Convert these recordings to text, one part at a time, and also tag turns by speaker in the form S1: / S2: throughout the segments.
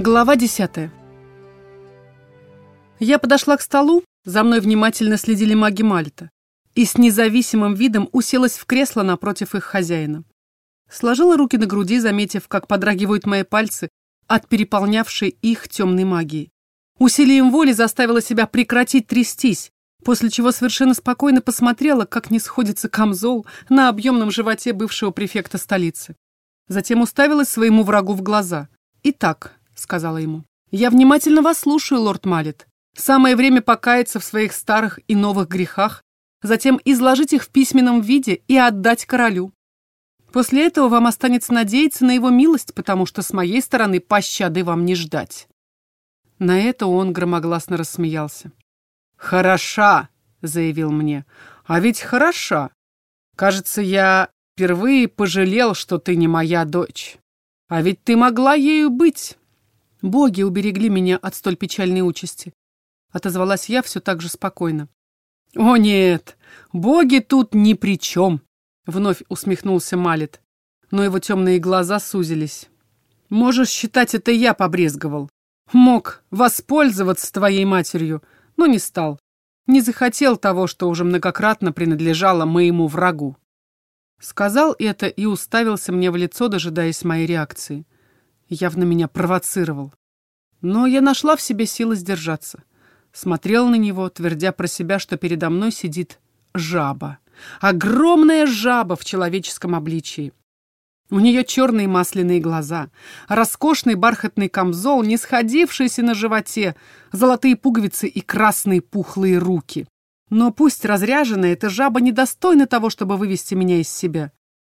S1: Глава 10. Я подошла к столу, за мной внимательно следили маги Мальта, и с независимым видом уселась в кресло напротив их хозяина. Сложила руки на груди, заметив, как подрагивают мои пальцы от переполнявшей их темной магии. Усилием воли заставила себя прекратить трястись, после чего совершенно спокойно посмотрела, как не сходится камзол на объемном животе бывшего префекта столицы. Затем уставилась своему врагу в глаза. «Итак, сказала ему. «Я внимательно вас слушаю, лорд Малет. Самое время покаяться в своих старых и новых грехах, затем изложить их в письменном виде и отдать королю. После этого вам останется надеяться на его милость, потому что с моей стороны пощады вам не ждать». На это он громогласно рассмеялся. «Хороша!» — заявил мне. «А ведь хороша! Кажется, я впервые пожалел, что ты не моя дочь. А ведь ты могла ею быть. Боги уберегли меня от столь печальной участи. Отозвалась я все так же спокойно. О нет, боги тут ни при чем, вновь усмехнулся Малет, но его темные глаза сузились. Можешь считать, это я побрезговал. Мог воспользоваться твоей матерью, но не стал. Не захотел того, что уже многократно принадлежало моему врагу. Сказал это и уставился мне в лицо, дожидаясь моей реакции явно меня провоцировал. Но я нашла в себе силы сдержаться. Смотрел на него, твердя про себя, что передо мной сидит жаба. Огромная жаба в человеческом обличии. У нее черные масляные глаза, роскошный бархатный камзол, не сходившийся на животе, золотые пуговицы и красные пухлые руки. Но пусть разряженная, эта жаба недостойна того, чтобы вывести меня из себя.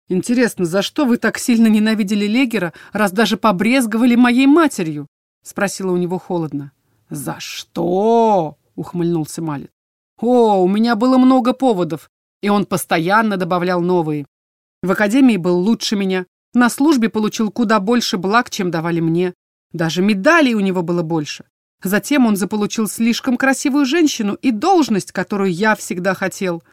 S1: «Интересно, за что вы так сильно ненавидели Легера, раз даже побрезговали моей матерью?» — спросила у него холодно. «За что?» — ухмыльнулся Малет. «О, у меня было много поводов, и он постоянно добавлял новые. В академии был лучше меня, на службе получил куда больше благ, чем давали мне. Даже медалей у него было больше. Затем он заполучил слишком красивую женщину и должность, которую я всегда хотел.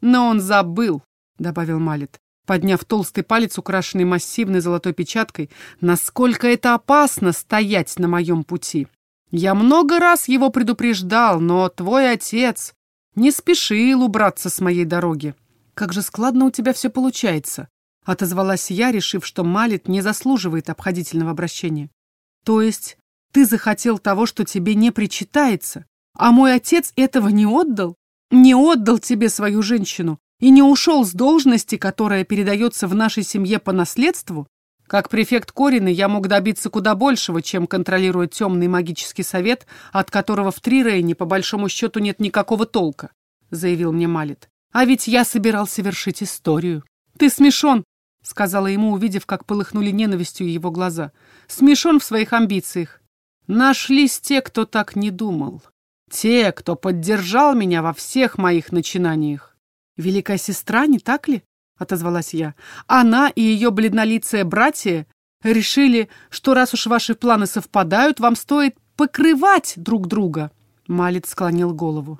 S1: Но он забыл, — добавил Малет, подняв толстый палец, украшенный массивной золотой печаткой, насколько это опасно стоять на моем пути. Я много раз его предупреждал, но твой отец не спешил убраться с моей дороги. Как же складно у тебя все получается, отозвалась я, решив, что Малит не заслуживает обходительного обращения. То есть ты захотел того, что тебе не причитается, а мой отец этого не отдал? Не отдал тебе свою женщину, и не ушел с должности, которая передается в нашей семье по наследству, как префект Корины я мог добиться куда большего, чем контролируя темный магический совет, от которого в Трирейне по большому счету нет никакого толка, заявил мне Малит. А ведь я собирался вершить историю. Ты смешон, сказала ему, увидев, как полыхнули ненавистью его глаза. Смешон в своих амбициях. Нашлись те, кто так не думал. Те, кто поддержал меня во всех моих начинаниях. «Великая сестра, не так ли?» — отозвалась я. «Она и ее бледнолицые братья решили, что раз уж ваши планы совпадают, вам стоит покрывать друг друга». Малец склонил голову.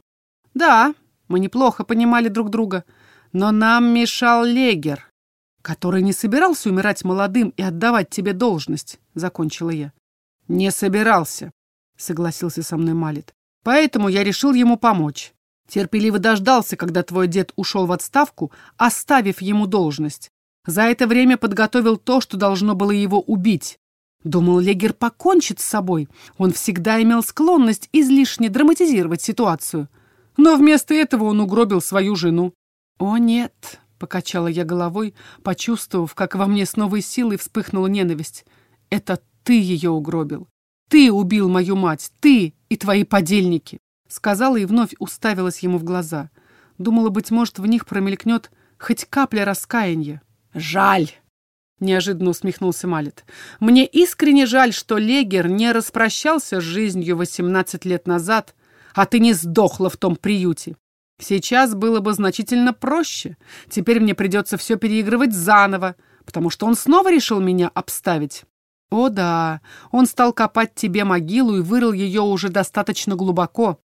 S1: «Да, мы неплохо понимали друг друга, но нам мешал Легер, который не собирался умирать молодым и отдавать тебе должность», — закончила я. «Не собирался», — согласился со мной Малит. «Поэтому я решил ему помочь. Терпеливо дождался, когда твой дед ушел в отставку, оставив ему должность. За это время подготовил то, что должно было его убить. Думал, Легер покончит с собой. Он всегда имел склонность излишне драматизировать ситуацию. Но вместо этого он угробил свою жену. «О, нет», — покачала я головой, почувствовав, как во мне с новой силой вспыхнула ненависть. «Это ты ее угробил. Ты убил мою мать, ты и твои подельники. Сказала и вновь уставилась ему в глаза. Думала, быть может, в них промелькнет хоть капля раскаяния. «Жаль!» — неожиданно усмехнулся Малет. «Мне искренне жаль, что Легер не распрощался с жизнью восемнадцать лет назад, а ты не сдохла в том приюте. Сейчас было бы значительно проще. Теперь мне придется все переигрывать заново, потому что он снова решил меня обставить. О да, он стал копать тебе могилу и вырыл ее уже достаточно глубоко.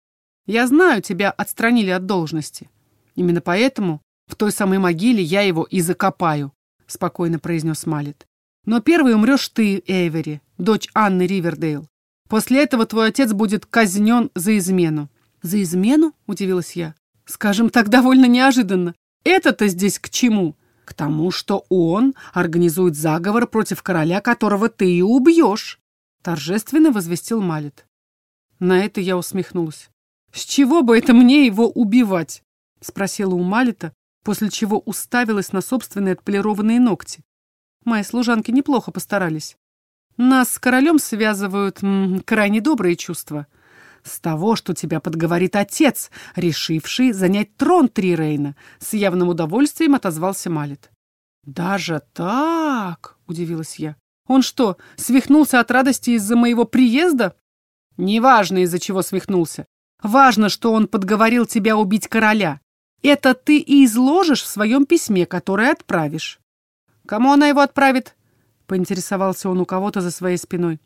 S1: Я знаю, тебя отстранили от должности. Именно поэтому в той самой могиле я его и закопаю», — спокойно произнес Малет. «Но первый умрешь ты, Эйвери, дочь Анны Ривердейл. После этого твой отец будет казнен за измену». «За измену?» — удивилась я. «Скажем так, довольно неожиданно. Это-то здесь к чему?» «К тому, что он организует заговор против короля, которого ты и убьешь», — торжественно возвестил Малет. На это я усмехнулась. «С чего бы это мне его убивать?» — спросила у Малета, после чего уставилась на собственные отполированные ногти. Мои служанки неплохо постарались. Нас с королем связывают м, крайне добрые чувства. С того, что тебя подговорит отец, решивший занять трон Трирейна, с явным удовольствием отозвался Малет. «Даже так?» — удивилась я. «Он что, свихнулся от радости из-за моего приезда?» «Неважно, из-за чего свихнулся. Важно, что он подговорил тебя убить короля. Это ты и изложишь в своем письме, которое отправишь. Кому она его отправит? Поинтересовался он у кого-то за своей спиной.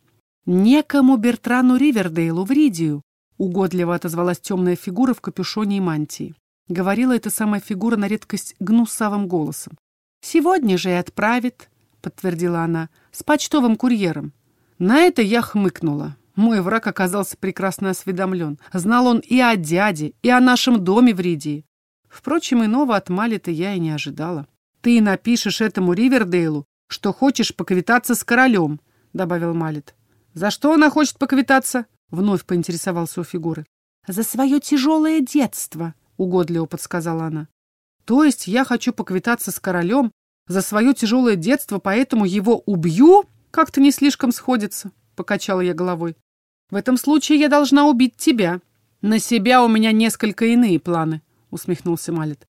S1: Некому Бертрану Ривердейлу в Ридию, угодливо отозвалась темная фигура в капюшоне и мантии. Говорила эта самая фигура на редкость гнусавым голосом. «Сегодня же и отправит», — подтвердила она, — «с почтовым курьером». На это я хмыкнула. Мой враг оказался прекрасно осведомлен. Знал он и о дяде, и о нашем доме в Ридии. Впрочем, иного от Малита я и не ожидала. «Ты напишешь этому Ривердейлу, что хочешь поквитаться с королем», — добавил Малит. «За что она хочет поквитаться?» — вновь поинтересовался у фигуры. «За свое тяжелое детство», — угодливо подсказала она. «То есть я хочу поквитаться с королем за свое тяжелое детство, поэтому его убью? Как-то не слишком сходится», — покачала я головой. «В этом случае я должна убить тебя. На себя у меня несколько иные планы», — усмехнулся Малет.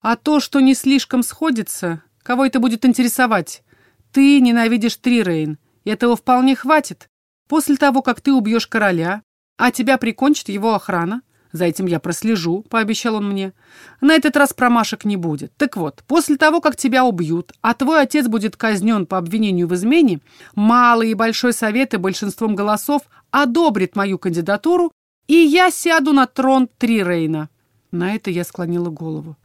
S1: «А то, что не слишком сходится, кого это будет интересовать? Ты ненавидишь Трирейн, этого вполне хватит. После того, как ты убьешь короля, а тебя прикончит его охрана, за этим я прослежу», — пообещал он мне. «На этот раз промашек не будет. Так вот, после того, как тебя убьют, а твой отец будет казнен по обвинению в измене, Малый и Большой Совет и большинством голосов одобрит мою кандидатуру, и я сяду на трон Трирейна. На это я склонила голову.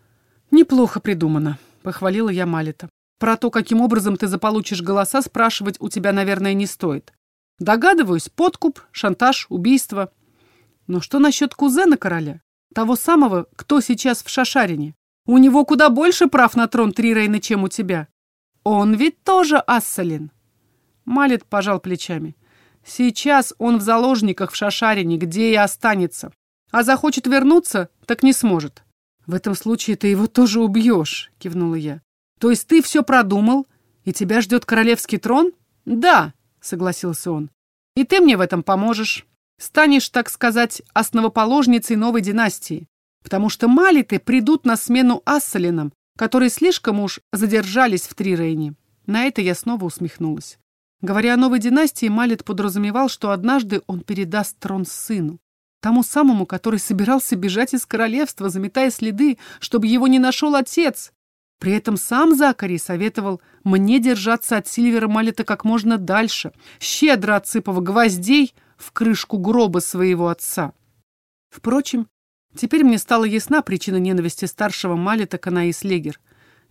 S1: «Неплохо придумано», — похвалила я Малита. «Про то, каким образом ты заполучишь голоса, спрашивать у тебя, наверное, не стоит. Догадываюсь, подкуп, шантаж, убийство. Но что насчет кузена короля? Того самого, кто сейчас в Шашарине? У него куда больше прав на трон Трирейна, чем у тебя. Он ведь тоже Ассалин». Малит пожал плечами. «Сейчас он в заложниках в Шашарине, где и останется. А захочет вернуться, так не сможет. В этом случае ты его тоже убьешь, кивнула я. То есть ты все продумал, и тебя ждет королевский трон? Да, согласился он. И ты мне в этом поможешь. Станешь, так сказать, основоположницей новой династии. Потому что малиты придут на смену Ассалинам, которые слишком уж задержались в Трирейне. На это я снова усмехнулась. Говоря о новой династии, Малит подразумевал, что однажды он передаст трон сыну. Тому самому, который собирался бежать из королевства, заметая следы, чтобы его не нашел отец. При этом сам Закари советовал мне держаться от Сильвера Малета как можно дальше, щедро отсыпав гвоздей в крышку гроба своего отца. Впрочем, теперь мне стала ясна причина ненависти старшего Малета Канаис Легер.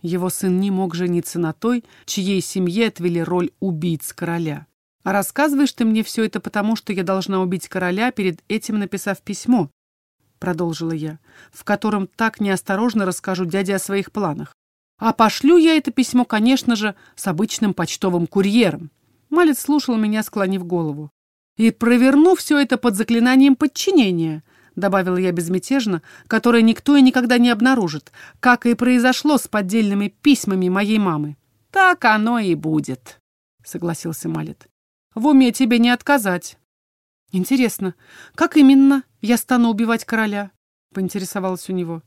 S1: Его сын не мог жениться на той, чьей семье отвели роль убийц короля. А рассказываешь ты мне все это потому, что я должна убить короля, перед этим написав письмо, — продолжила я, — в котором так неосторожно расскажу дяде о своих планах. А пошлю я это письмо, конечно же, с обычным почтовым курьером. Малец слушал меня, склонив голову. И проверну все это под заклинанием подчинения, — добавила я безмятежно, которое никто и никогда не обнаружит, как и произошло с поддельными письмами моей мамы. Так оно и будет, — согласился Малет. В уме тебе не отказать. Интересно, как именно я стану убивать короля? Поинтересовалась у него.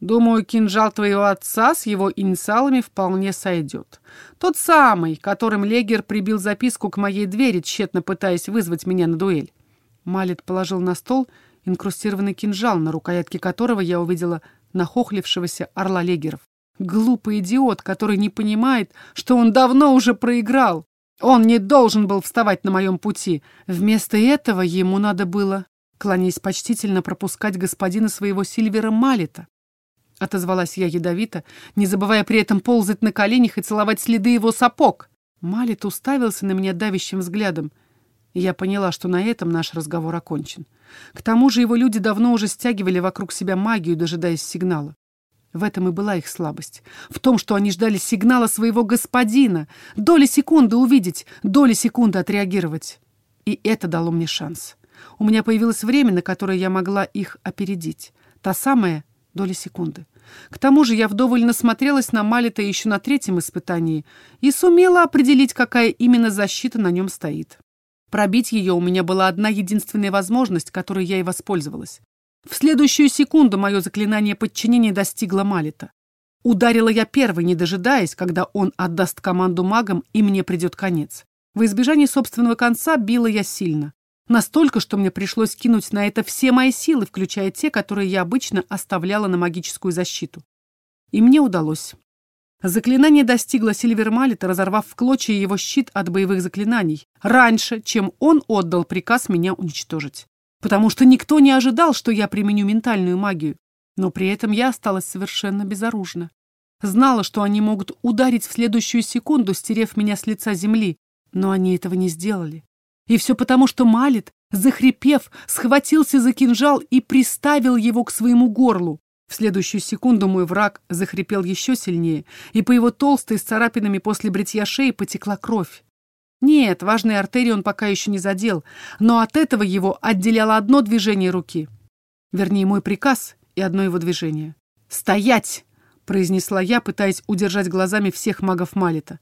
S1: Думаю, кинжал твоего отца с его инициалами вполне сойдет. Тот самый, которым Легер прибил записку к моей двери, тщетно пытаясь вызвать меня на дуэль. Малет положил на стол инкрустированный кинжал, на рукоятке которого я увидела нахохлившегося орла Легеров. Глупый идиот, который не понимает, что он давно уже проиграл. Он не должен был вставать на моем пути. Вместо этого ему надо было, кланяясь почтительно, пропускать господина своего Сильвера Малита. Отозвалась я ядовито, не забывая при этом ползать на коленях и целовать следы его сапог. Малит уставился на меня давящим взглядом. И я поняла, что на этом наш разговор окончен. К тому же его люди давно уже стягивали вокруг себя магию, дожидаясь сигнала. В этом и была их слабость. В том, что они ждали сигнала своего господина. Доли секунды увидеть, доли секунды отреагировать. И это дало мне шанс. У меня появилось время, на которое я могла их опередить. Та самая доля секунды. К тому же я вдоволь насмотрелась на Малита еще на третьем испытании и сумела определить, какая именно защита на нем стоит. Пробить ее у меня была одна единственная возможность, которой я и воспользовалась. В следующую секунду мое заклинание подчинения достигло Малита. Ударила я первой, не дожидаясь, когда он отдаст команду магам, и мне придет конец. В избежание собственного конца била я сильно. Настолько, что мне пришлось кинуть на это все мои силы, включая те, которые я обычно оставляла на магическую защиту. И мне удалось. Заклинание достигло Сильвермалита, разорвав в клочья его щит от боевых заклинаний, раньше, чем он отдал приказ меня уничтожить. Потому что никто не ожидал, что я применю ментальную магию. Но при этом я осталась совершенно безоружна. Знала, что они могут ударить в следующую секунду, стерев меня с лица земли, но они этого не сделали. И все потому, что Малит, захрипев, схватился за кинжал и приставил его к своему горлу. В следующую секунду мой враг захрипел еще сильнее, и по его толстой с царапинами после бритья шеи потекла кровь. Нет, важные артерии он пока еще не задел, но от этого его отделяло одно движение руки. Вернее, мой приказ и одно его движение. «Стоять!» — произнесла я, пытаясь удержать глазами всех магов Малита.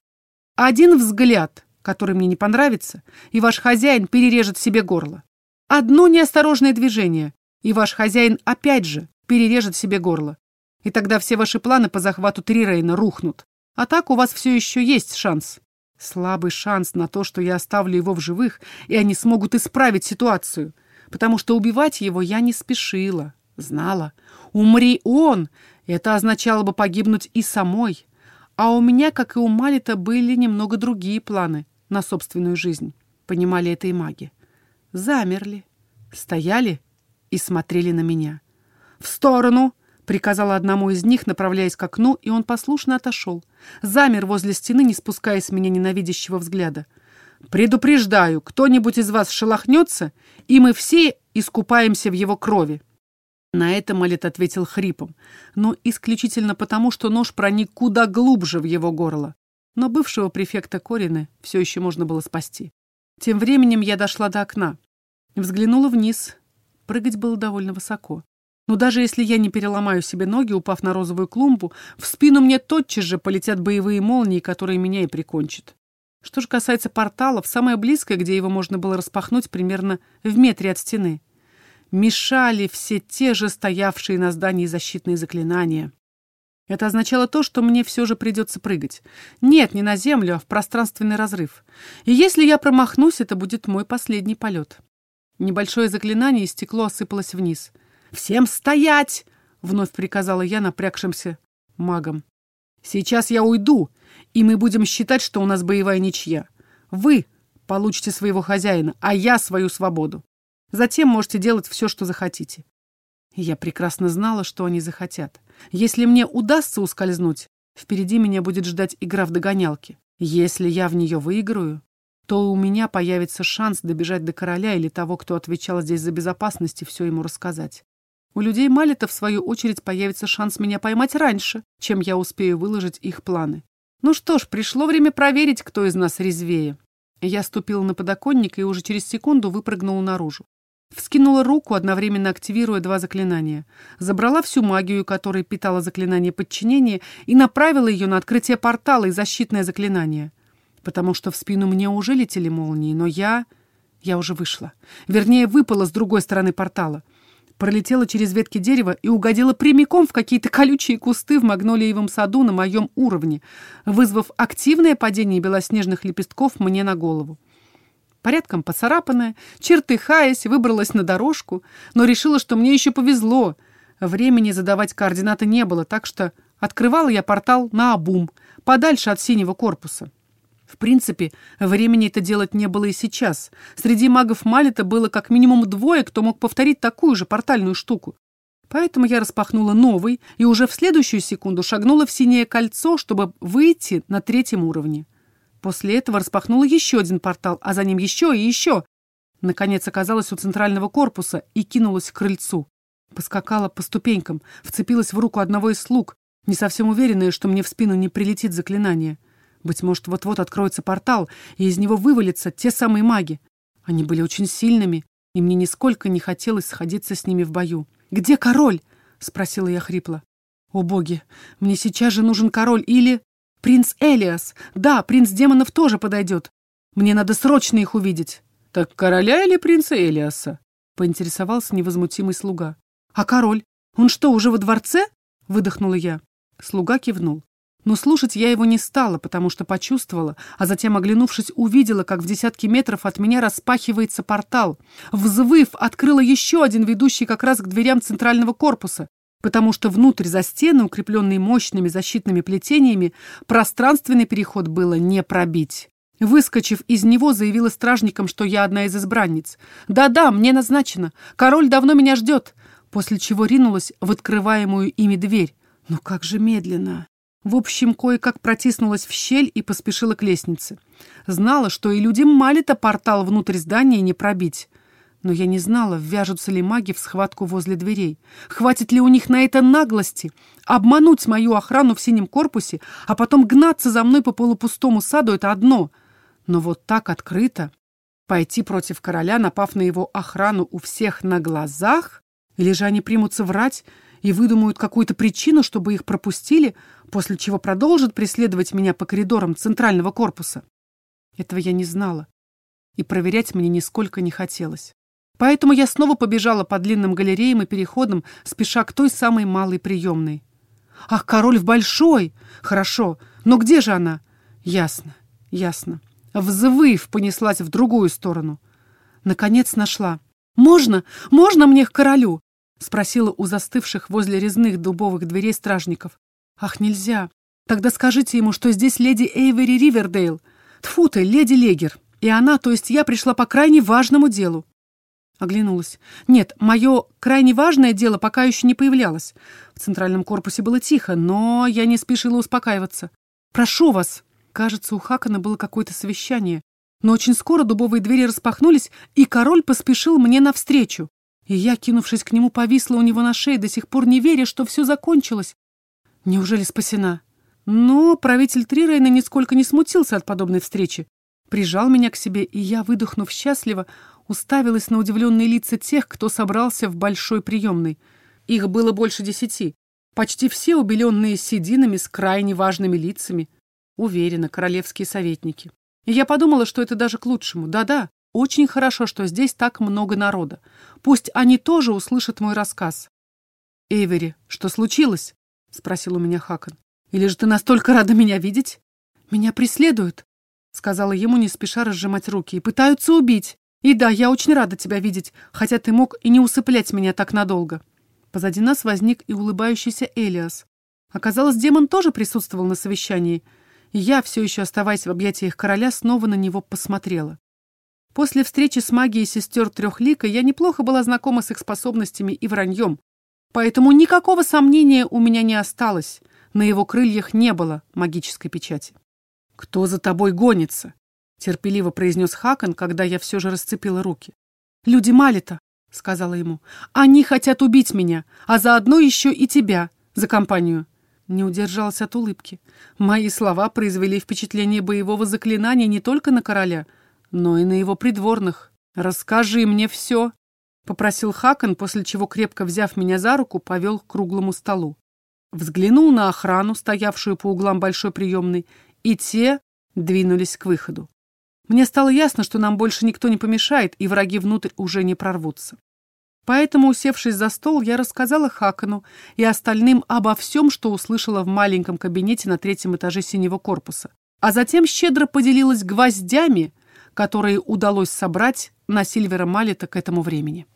S1: «Один взгляд, который мне не понравится, и ваш хозяин перережет себе горло. Одно неосторожное движение, и ваш хозяин опять же перережет себе горло. И тогда все ваши планы по захвату Трирейна рухнут. А так у вас все еще есть шанс. Слабый шанс на то, что я оставлю его в живых, и они смогут исправить ситуацию. Потому что убивать его я не спешила. Знала. Умри он! Это означало бы погибнуть и самой. А у меня, как и у Малита, были немного другие планы на собственную жизнь. Понимали это и маги. Замерли, стояли и смотрели на меня. «В сторону!» — приказала одному из них, направляясь к окну, и он послушно отошел. Замер возле стены, не спуская с меня ненавидящего взгляда. «Предупреждаю, кто-нибудь из вас шелохнется, и мы все искупаемся в его крови». На это Малет ответил хрипом, но исключительно потому, что нож проник куда глубже в его горло. Но бывшего префекта Корины все еще можно было спасти. Тем временем я дошла до окна. Взглянула вниз. Прыгать было довольно высоко. Но даже если я не переломаю себе ноги, упав на розовую клумбу, в спину мне тотчас же полетят боевые молнии, которые меня и прикончат. Что же касается порталов, самое близкое, где его можно было распахнуть, примерно в метре от стены. Мешали все те же стоявшие на здании защитные заклинания. Это означало то, что мне все же придется прыгать. Нет, не на землю, а в пространственный разрыв. И если я промахнусь, это будет мой последний полет. Небольшое заклинание, и стекло осыпалось вниз — «Всем стоять!» — вновь приказала я напрягшимся магам. «Сейчас я уйду, и мы будем считать, что у нас боевая ничья. Вы получите своего хозяина, а я свою свободу. Затем можете делать все, что захотите». Я прекрасно знала, что они захотят. Если мне удастся ускользнуть, впереди меня будет ждать игра в догонялки. Если я в нее выиграю, то у меня появится шанс добежать до короля или того, кто отвечал здесь за безопасность, и все ему рассказать. У людей Малита, в свою очередь, появится шанс меня поймать раньше, чем я успею выложить их планы. Ну что ж, пришло время проверить, кто из нас резвее. Я ступила на подоконник и уже через секунду выпрыгнула наружу. Вскинула руку, одновременно активируя два заклинания. Забрала всю магию, которой питала заклинание подчинения, и направила ее на открытие портала и защитное заклинание. Потому что в спину мне уже летели молнии, но я... Я уже вышла. Вернее, выпала с другой стороны портала пролетела через ветки дерева и угодила прямиком в какие-то колючие кусты в магнолиевом саду на моем уровне, вызвав активное падение белоснежных лепестков мне на голову. Порядком поцарапанная, чертыхаясь, выбралась на дорожку, но решила, что мне еще повезло. Времени задавать координаты не было, так что открывала я портал на обум, подальше от синего корпуса. В принципе, времени это делать не было и сейчас. Среди магов Малита было как минимум двое, кто мог повторить такую же портальную штуку. Поэтому я распахнула новый и уже в следующую секунду шагнула в синее кольцо, чтобы выйти на третьем уровне. После этого распахнула еще один портал, а за ним еще и еще. Наконец оказалась у центрального корпуса и кинулась к крыльцу. Поскакала по ступенькам, вцепилась в руку одного из слуг, не совсем уверенная, что мне в спину не прилетит заклинание. Быть может, вот-вот откроется портал, и из него вывалятся те самые маги. Они были очень сильными, и мне нисколько не хотелось сходиться с ними в бою. «Где король?» — спросила я хрипло. «О боги, мне сейчас же нужен король или...» «Принц Элиас! Да, принц демонов тоже подойдет. Мне надо срочно их увидеть».
S2: «Так короля или принца Элиаса?» — поинтересовался невозмутимый слуга.
S1: «А король? Он что, уже во дворце?» — выдохнула я. Слуга кивнул. Но слушать я его не стала, потому что почувствовала, а затем, оглянувшись, увидела, как в десятки метров от меня распахивается портал. Взвыв, открыла еще один, ведущий как раз к дверям центрального корпуса, потому что внутрь за стены, укрепленные мощными защитными плетениями, пространственный переход было не пробить. Выскочив из него, заявила стражникам, что я одна из избранниц. «Да-да, мне назначено. Король давно меня ждет», после чего ринулась в открываемую ими дверь. Но как же медленно. В общем, кое-как протиснулась в щель и поспешила к лестнице. Знала, что и людям Малита портал внутрь здания не пробить. Но я не знала, вяжутся ли маги в схватку возле дверей. Хватит ли у них на это наглости? Обмануть мою охрану в синем корпусе, а потом гнаться за мной по полупустому саду — это одно. Но вот так открыто пойти против короля, напав на его охрану у всех на глазах? Или же они примутся врать и выдумают какую-то причину, чтобы их пропустили, после чего продолжат преследовать меня по коридорам центрального корпуса. Этого я не знала, и проверять мне нисколько не хотелось. Поэтому я снова побежала по длинным галереям и переходам, спеша к той самой малой приемной. «Ах, король в большой! Хорошо, но где же она?» «Ясно, ясно». Взвыв, понеслась в другую сторону. Наконец нашла. «Можно? Можно мне к королю?» — спросила у застывших возле резных дубовых дверей стражников. «Ах, нельзя! Тогда скажите ему, что здесь леди Эйвери Ривердейл. Тфу ты, леди Легер. И она, то есть я, пришла по крайне важному делу». Оглянулась. Нет, мое крайне важное дело пока еще не появлялось. В центральном корпусе было тихо, но я не спешила успокаиваться. «Прошу вас!» Кажется, у Хакана было какое-то совещание. Но очень скоро дубовые двери распахнулись, и король поспешил мне навстречу. И я, кинувшись к нему, повисла у него на шее, до сих пор не веря, что все закончилось. Неужели спасена? Но правитель Трирейна нисколько не смутился от подобной встречи. Прижал меня к себе, и я, выдохнув счастливо, уставилась на удивленные лица тех, кто собрался в большой приемной. Их было больше десяти. Почти все убеленные сединами с крайне важными лицами. Уверена, королевские советники. И я подумала, что это даже к лучшему. Да-да, очень хорошо, что здесь так много народа. Пусть они тоже услышат мой рассказ. «Эйвери, что случилось?» — спросил у меня Хакон. «Или же ты настолько рада меня видеть?» «Меня преследуют», — сказала ему, не спеша разжимать руки, — «и пытаются убить. И да, я очень рада тебя видеть, хотя ты мог и не усыплять меня так надолго». Позади нас возник и улыбающийся Элиас. Оказалось, демон тоже присутствовал на совещании, и я, все еще оставаясь в объятиях короля, снова на него посмотрела. После встречи с магией сестер Трехлика я неплохо была знакома с их способностями и враньем, поэтому никакого сомнения у меня не осталось. На его крыльях не было магической печати. «Кто за тобой гонится?» — терпеливо произнес Хакон, когда я все же расцепила руки. «Люди Малита», — сказала ему. «Они хотят убить меня, а заодно еще и тебя за компанию». Не удержался от улыбки. Мои слова произвели впечатление боевого заклинания не только на короля — но и на его придворных. «Расскажи мне все», — попросил Хакон, после чего, крепко взяв меня за руку, повел к круглому столу. Взглянул на охрану, стоявшую по углам большой приемной, и те двинулись к выходу. Мне стало ясно, что нам больше никто не помешает, и враги внутрь уже не прорвутся. Поэтому, усевшись за стол, я рассказала Хакану и остальным обо всем, что услышала в маленьком кабинете на третьем этаже синего корпуса, а затем щедро поделилась гвоздями, которые удалось собрать на Сильвера Малета к этому времени.